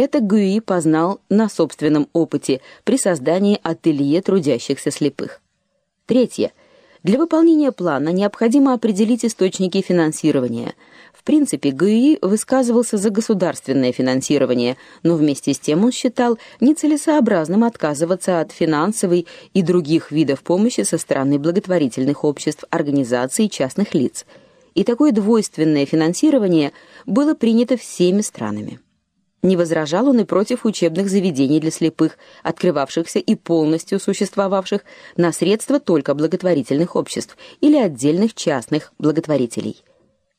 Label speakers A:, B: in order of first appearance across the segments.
A: Это Гюи познал на собственном опыте при создании ателье трудящихся слепых. Третье. Для выполнения плана необходимо определить источники финансирования. В принципе, ГУИ высказывался за государственное финансирование, но вместе с тем он считал нецелесообразным отказываться от финансовой и других видов помощи со стороны благотворительных обществ, организаций и частных лиц. И такое двойственное финансирование было принято всеми странами. Не возражал он и против учебных заведений для слепых, открывавшихся и полностью существовавших на средства только благотворительных обществ или отдельных частных благотворителей.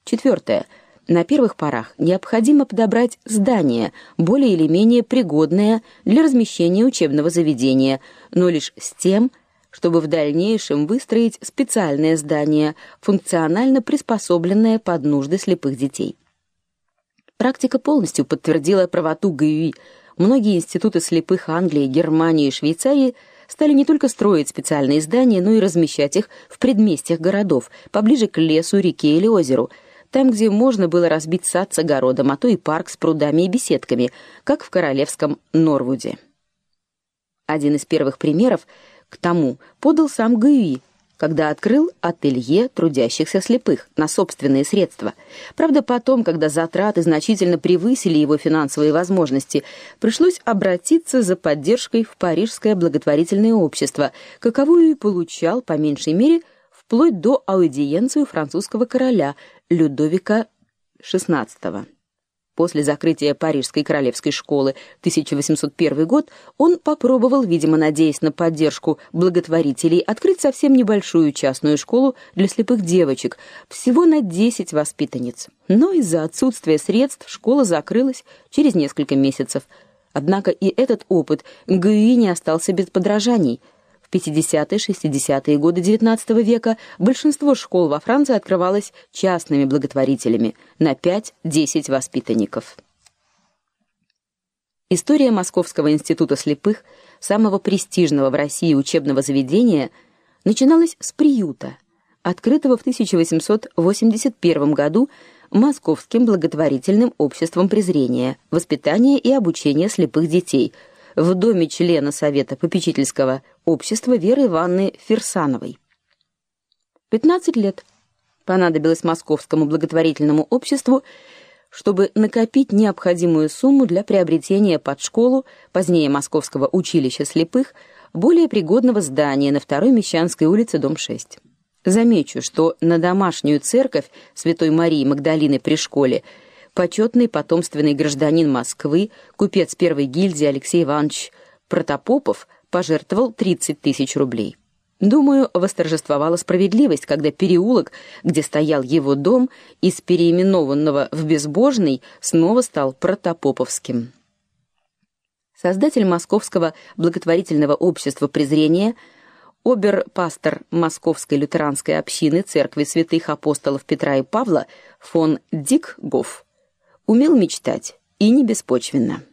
A: Четвертое. На первых порах необходимо подобрать здание, более или менее пригодное для размещения учебного заведения, но лишь с тем, чтобы в дальнейшем выстроить специальное здание, функционально приспособленное под нужды слепых детей. Практика полностью подтвердила правоту ГЮИ. Многие институты слепых Англии, Германии и Швейцарии стали не только строить специальные здания, но и размещать их в предместьях городов, поближе к лесу, реке или озеру, там, где можно было разбить сад с огородом, а то и парк с прудами и беседками, как в королевском Норвуде. Один из первых примеров к тому подал сам Гюи, когда открыл ателье трудящихся слепых на собственные средства. Правда, потом, когда затраты значительно превысили его финансовые возможности, пришлось обратиться за поддержкой в Парижское благотворительное общество, каковую и получал по меньшей мере вплоть до аудиенции французского короля Людовика XVI. После закрытия Парижской королевской школы 1801 год он попробовал, видимо, надеясь на поддержку благотворителей, открыть совсем небольшую частную школу для слепых девочек, всего на 10 воспитанниц. Но из-за отсутствия средств школа закрылась через несколько месяцев. Однако и этот опыт Гюи не остался без подражаний – 50-60-е годы XIX века большинство школ во Франции открывалось частными благотворителями на 5-10 воспитанников. История Московского института слепых, самого престижного в России учебного заведения, начиналась с приюта, открытого в 1881 году Московским благотворительным обществом презрения, воспитания и обучения слепых детей – в доме члена совета попечительского общества Веры Ивановны Ферсановой. 15 лет понадобилось Московскому благотворительному обществу, чтобы накопить необходимую сумму для приобретения под школу, позднее Московского училища слепых, более пригодного здания на второй Мещанской улице, дом 6. Замечу, что на домашнюю церковь Святой Марии Магдалины при школе почетный потомственный гражданин Москвы, купец первой гильдии Алексей Иванович Протопопов пожертвовал 30 тысяч рублей. Думаю, восторжествовала справедливость, когда переулок, где стоял его дом, из переименованного в Безбожный, снова стал Протопоповским. Создатель Московского благотворительного общества презрения, обер-пастор Московской лютеранской общины Церкви Святых Апостолов Петра и Павла фон Дикгоф умел мечтать, и не беспочвенно.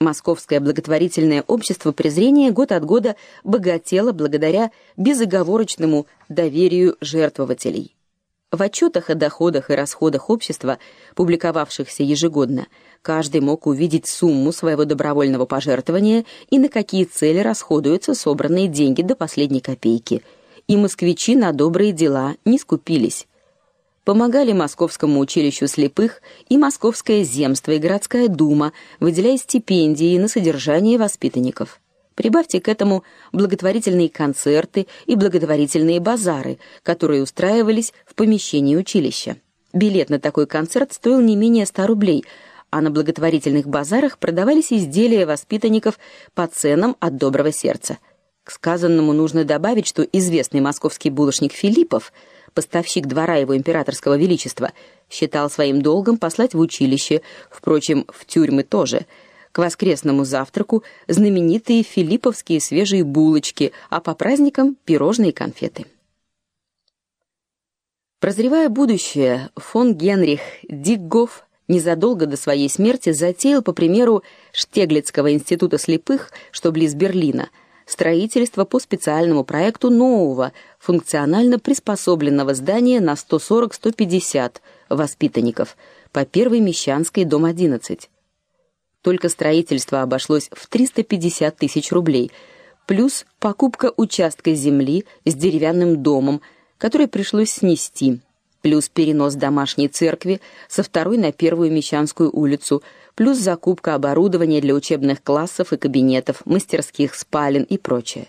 A: Московское благотворительное общество презрения год от года богатело благодаря безоговорочному доверию жертвователей. В отчетах о доходах и расходах общества, публиковавшихся ежегодно, каждый мог увидеть сумму своего добровольного пожертвования и на какие цели расходуются собранные деньги до последней копейки. И москвичи на добрые дела не скупились помогали Московскому училищу слепых и Московское земство и городская дума, выделяя стипендии на содержание воспитанников. Прибавьте к этому благотворительные концерты и благотворительные базары, которые устраивались в помещении училища. Билет на такой концерт стоил не менее 100 рублей, а на благотворительных базарах продавались изделия воспитанников по ценам от доброго сердца. К сказанному нужно добавить, что известный московский булочник Филиппов – поставщик двора его императорского величества, считал своим долгом послать в училище, впрочем, в тюрьмы тоже, к воскресному завтраку знаменитые филипповские свежие булочки, а по праздникам пирожные и конфеты. Прозревая будущее, фон Генрих Диггоф незадолго до своей смерти затеял, по примеру Штеглицкого института слепых, что близ Берлина, строительство по специальному проекту нового, функционально приспособленного здания на 140-150 воспитанников по Первой Мещанской, дом 11. только строительство обошлось в 350 тысяч рублей, плюс покупка участка земли с деревянным домом, который пришлось снести, плюс перенос домашней церкви со второй на первую Мещанскую улицу, плюс закупка оборудования для учебных классов и кабинетов, мастерских, спален и прочее.